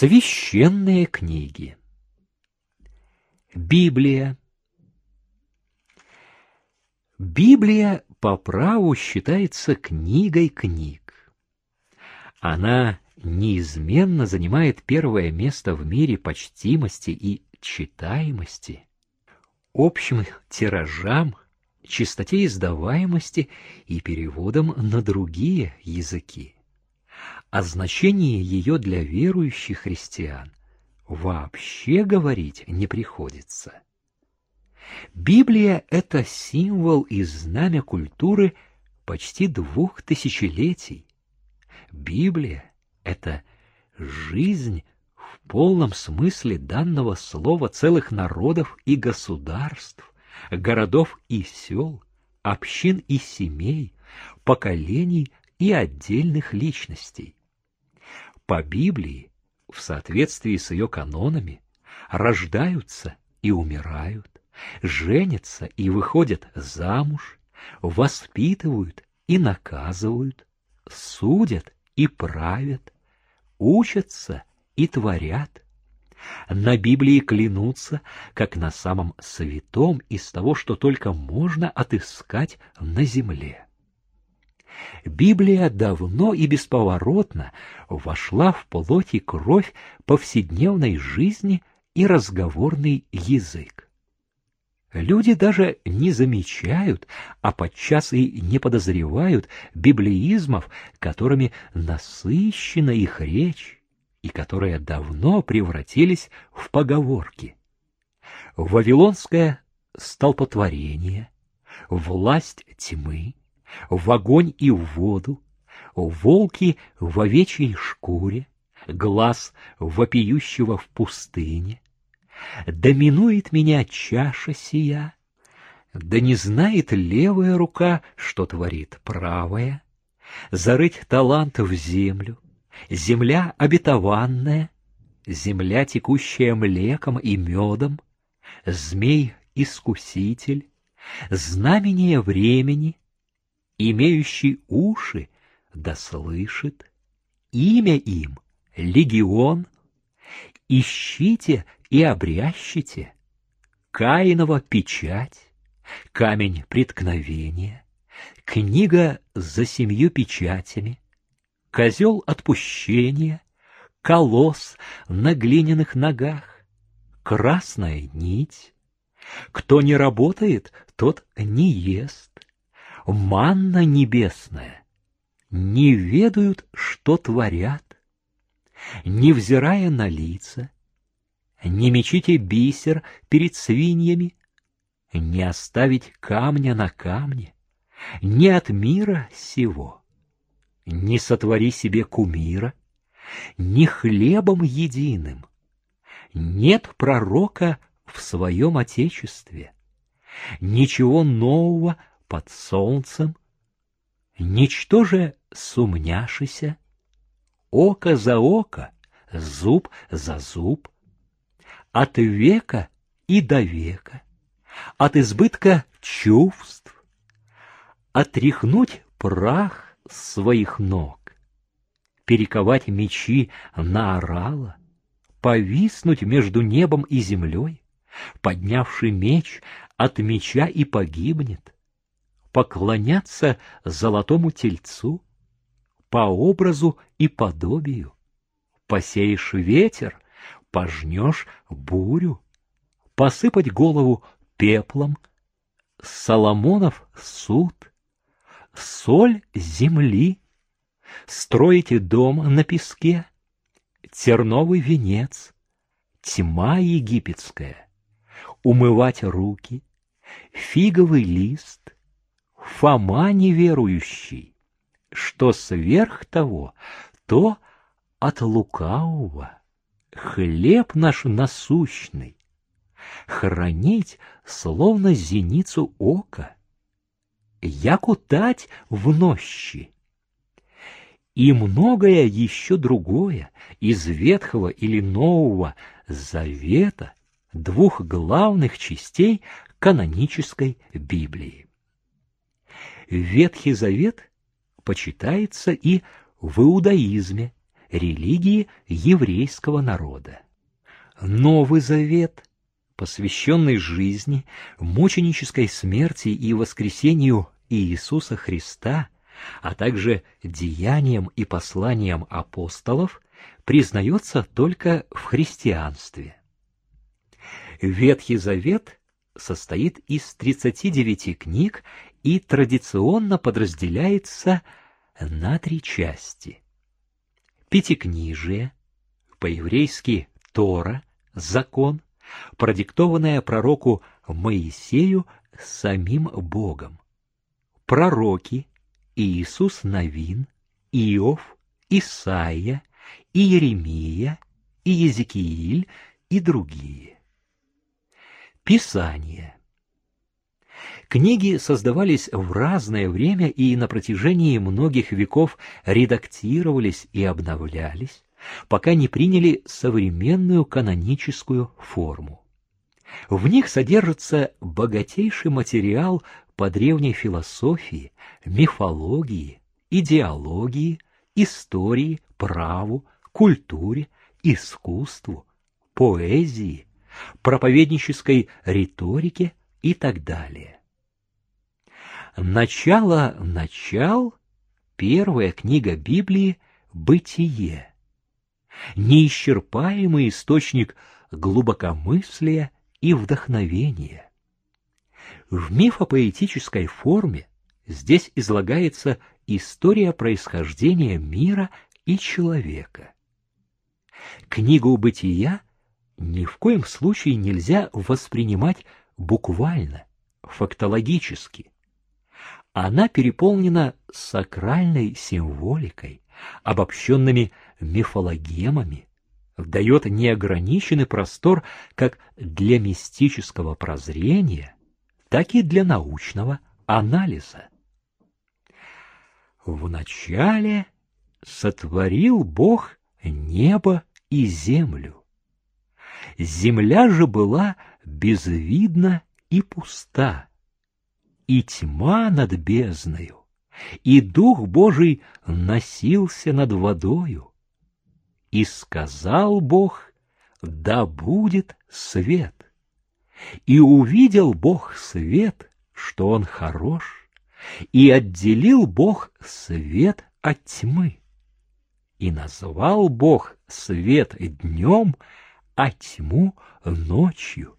Священные книги. Библия. Библия по праву считается книгой книг. Она неизменно занимает первое место в мире почтимости и читаемости, общим тиражам, чистоте издаваемости и переводам на другие языки о значении ее для верующих христиан вообще говорить не приходится. Библия — это символ и знамя культуры почти двух тысячелетий. Библия — это жизнь в полном смысле данного слова целых народов и государств, городов и сел, общин и семей, поколений и отдельных личностей. По Библии, в соответствии с ее канонами, рождаются и умирают, женятся и выходят замуж, воспитывают и наказывают, судят и правят, учатся и творят. На Библии клянутся, как на самом святом из того, что только можно отыскать на земле. Библия давно и бесповоротно вошла в плоть и кровь повседневной жизни и разговорный язык. Люди даже не замечают, а подчас и не подозревают библеизмов, которыми насыщена их речь и которые давно превратились в поговорки. Вавилонское столпотворение, власть тьмы, в огонь и в воду, волки в овечьей шкуре, глаз вопиющего в пустыне. Доминует меня чаша сия, да не знает левая рука, что творит правая, зарыть талант в землю, земля обетованная, земля, текущая млеком и медом, змей-искуситель, знамение времени, имеющий уши, да слышит, имя им — легион, ищите и обрящите, Каинова печать, камень преткновения, книга за семью печатями, козел отпущения, колосс на глиняных ногах, красная нить. Кто не работает, тот не ест манна небесная, не ведают, что творят, невзирая на лица, не мечите бисер перед свиньями, не оставить камня на камне, не от мира сего, не сотвори себе кумира, не хлебом единым, нет пророка в своем отечестве, ничего нового под солнцем, ничто же сумняшися, око за око, зуб за зуб, от века и до века, от избытка чувств, отряхнуть прах своих ног, перековать мечи на орала, повиснуть между небом и землей, поднявший меч от меча и погибнет, поклоняться золотому тельцу по образу и подобию. Посеешь ветер, пожнешь бурю, посыпать голову пеплом, Соломонов суд, соль земли, строите дом на песке, терновый венец, тьма египетская, умывать руки, фиговый лист, Фома неверующий, что сверх того, то от лукавого хлеб наш насущный, хранить, словно зеницу ока, якутать в нощи. И многое еще другое из Ветхого или Нового Завета, двух главных частей канонической Библии. Ветхий Завет почитается и в иудаизме, религии еврейского народа. Новый Завет, посвященный жизни, мученической смерти и воскресению Иисуса Христа, а также деяниям и посланиям апостолов, признается только в христианстве. Ветхий Завет состоит из 39 книг и традиционно подразделяется на три части. Пятикнижие, по-еврейски Тора, закон, продиктованное пророку Моисею самим Богом. Пророки Иисус Навин, Иов, Исаия, Иеремия, и Езекииль и другие. Писание. Книги создавались в разное время и на протяжении многих веков редактировались и обновлялись, пока не приняли современную каноническую форму. В них содержится богатейший материал по древней философии, мифологии, идеологии, истории, праву, культуре, искусству, поэзии, проповеднической риторике и так далее. Начало начал первая книга Библии «Бытие», неисчерпаемый источник глубокомыслия и вдохновения. В мифопоэтической форме здесь излагается история происхождения мира и человека. Книгу «Бытия» ни в коем случае нельзя воспринимать буквально, фактологически. Она переполнена сакральной символикой, обобщенными мифологемами, дает неограниченный простор как для мистического прозрения, так и для научного анализа. Вначале сотворил Бог небо и землю. Земля же была безвидна и пуста, и тьма над бездною, и Дух Божий носился над водою. И сказал Бог, да будет свет. И увидел Бог свет, что он хорош, и отделил Бог свет от тьмы. И назвал Бог свет днем, а тьму ночью.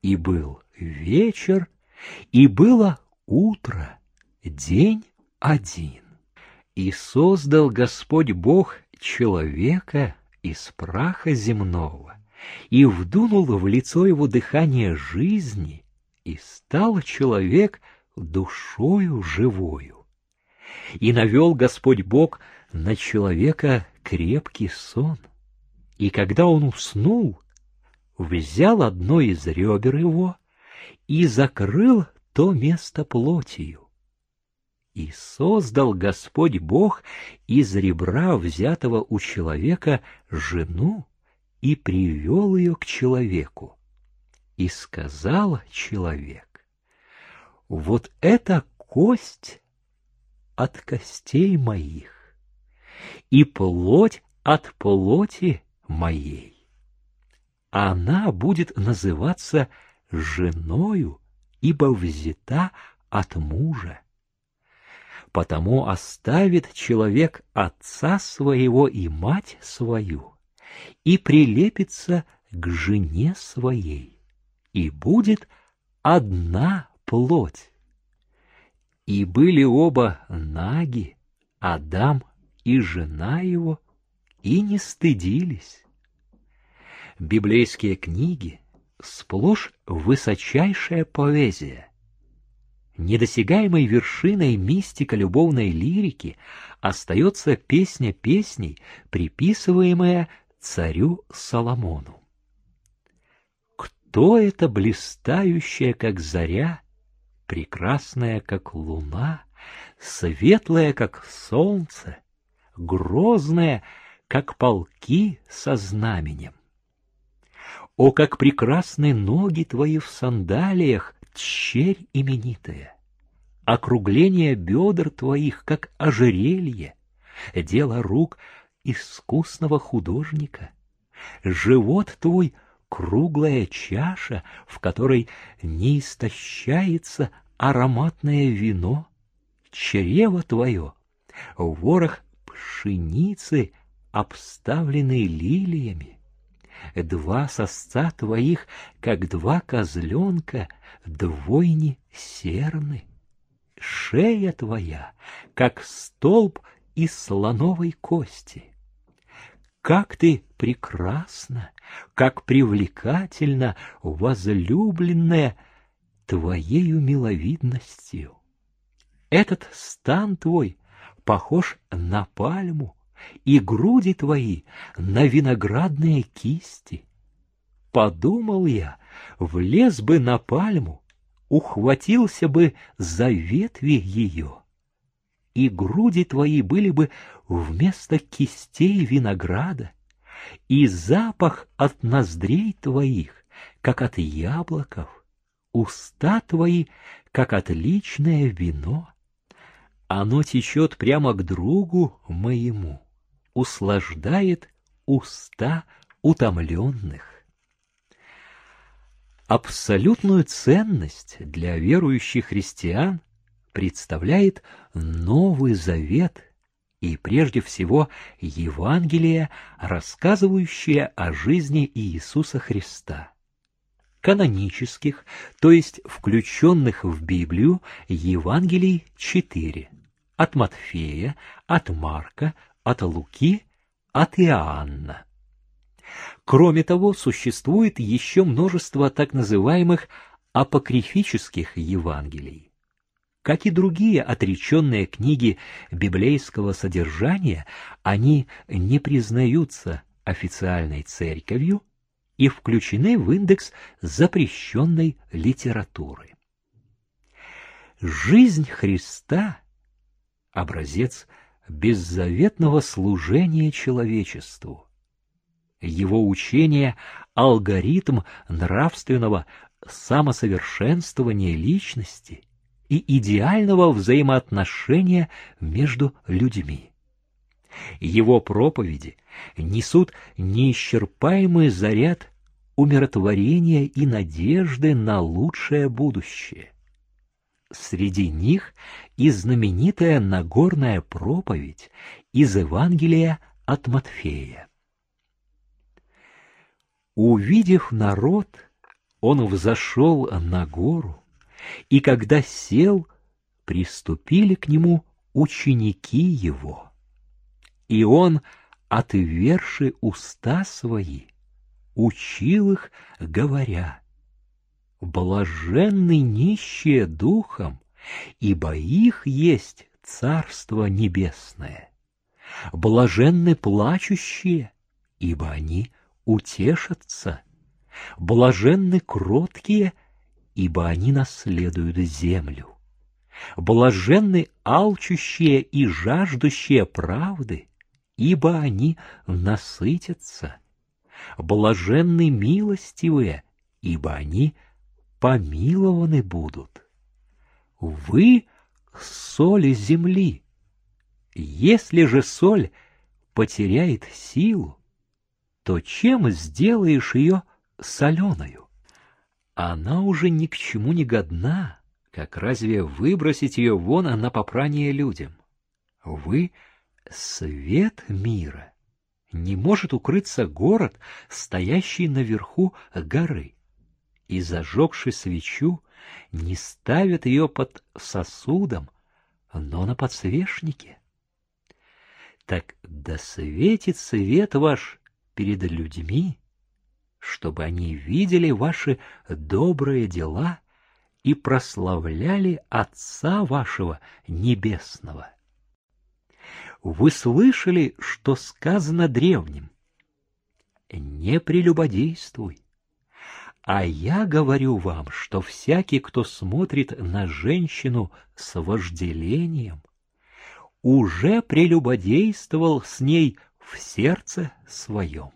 И был вечер, и было утро, день один. И создал Господь Бог человека из праха земного, и вдунул в лицо его дыхание жизни, и стал человек душою живою. И навел Господь Бог на человека крепкий сон. И когда он уснул, взял одно из ребер его и закрыл то место плотью. И создал Господь Бог из ребра, взятого у человека, жену, и привел ее к человеку. И сказал человек, вот эта кость от костей моих и плоть от плоти моей. Она будет называться женою, ибо взята от мужа. Потому оставит человек отца своего и мать свою, и прилепится к жене своей, и будет одна плоть. И были оба наги, Адам и жена его, и не стыдились. Библейские книги сплошь высочайшая поэзия. Недосягаемой вершиной мистика любовной лирики остается песня песней, приписываемая царю Соломону. Кто это блистающая, как заря, прекрасная, как луна, светлая, как солнце, грозная, как полки со знаменем. О, как прекрасны ноги твои в сандалиях, черь именитая! Округление бедр твоих, как ожерелье, дело рук, искусного художника. Живот твой — круглая чаша, в которой не истощается ароматное вино. Чрево твое — ворох пшеницы, обставленный лилиями. Два сосца твоих, как два козленка, двойни серны. Шея твоя, как столб из слоновой кости. Как ты прекрасна, как привлекательна, возлюбленная твоею миловидностью. Этот стан твой похож на пальму, и груди твои на виноградные кисти. Подумал я, влез бы на пальму, ухватился бы за ветви ее, и груди твои были бы вместо кистей винограда, и запах от ноздрей твоих, как от яблоков, уста твои, как отличное вино. Оно течет прямо к другу моему, услаждает уста утомленных. Абсолютную ценность для верующих христиан представляет Новый Завет и прежде всего Евангелие, рассказывающее о жизни Иисуса Христа. Канонических, то есть включенных в Библию, Евангелий четыре. От Матфея, от Марка, от Луки, от Иоанна. Кроме того, существует еще множество так называемых апокрифических Евангелий как и другие отреченные книги библейского содержания, они не признаются официальной церковью и включены в индекс запрещенной литературы. Жизнь Христа – образец беззаветного служения человечеству. Его учение – алгоритм нравственного самосовершенствования личности – и идеального взаимоотношения между людьми. Его проповеди несут неисчерпаемый заряд умиротворения и надежды на лучшее будущее. Среди них и знаменитая Нагорная проповедь из Евангелия от Матфея. Увидев народ, он взошел на гору, и когда сел, приступили к нему ученики его. И он, отверши уста свои, учил их, говоря, «Блаженны нищие духом, ибо их есть Царство Небесное. Блаженны плачущие, ибо они утешатся. Блаженны кроткие, ибо они наследуют землю. Блаженны алчущие и жаждущие правды, ибо они насытятся. Блаженны милостивые, ибо они помилованы будут. Вы — соль земли. Если же соль потеряет силу, то чем сделаешь ее соленою? она уже ни к чему не годна, как разве выбросить ее вон на попрание людям? Вы — свет мира. Не может укрыться город, стоящий наверху горы. И, зажегши свечу, не ставят ее под сосудом, но на подсвечнике. Так да светит свет ваш перед людьми, чтобы они видели ваши добрые дела и прославляли Отца вашего Небесного. Вы слышали, что сказано древним? Не прелюбодействуй. А я говорю вам, что всякий, кто смотрит на женщину с вожделением, уже прелюбодействовал с ней в сердце своем.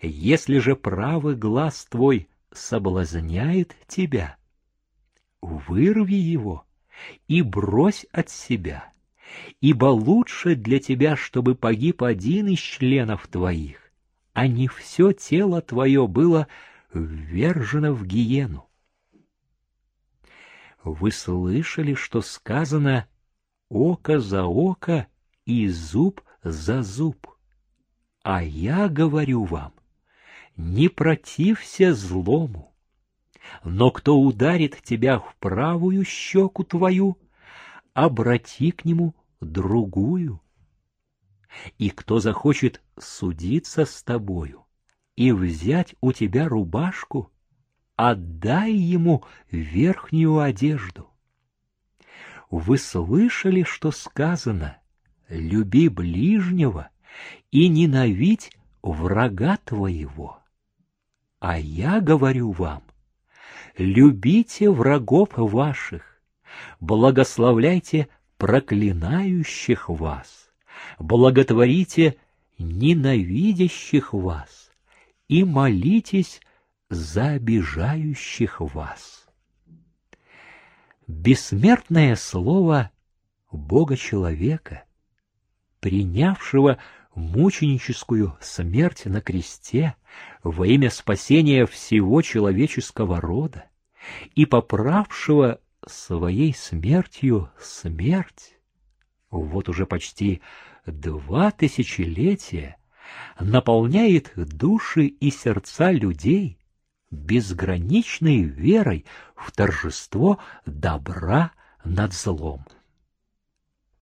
Если же правый глаз твой соблазняет тебя, вырви его и брось от себя, ибо лучше для тебя, чтобы погиб один из членов твоих, а не все тело твое было ввержено в гиену. Вы слышали, что сказано «око за око и зуб за зуб». А я говорю вам, не протився злому, но кто ударит тебя в правую щеку твою, обрати к нему другую. И кто захочет судиться с тобою и взять у тебя рубашку, отдай ему верхнюю одежду. Вы слышали, что сказано «люби ближнего и ненавидь врага твоего». А я говорю вам, любите врагов ваших, благословляйте проклинающих вас, благотворите ненавидящих вас и молитесь за обижающих вас. Бессмертное слово Бога-человека, принявшего мученическую смерть на кресте во имя спасения всего человеческого рода и поправшего своей смертью смерть, вот уже почти два тысячелетия наполняет души и сердца людей безграничной верой в торжество добра над злом.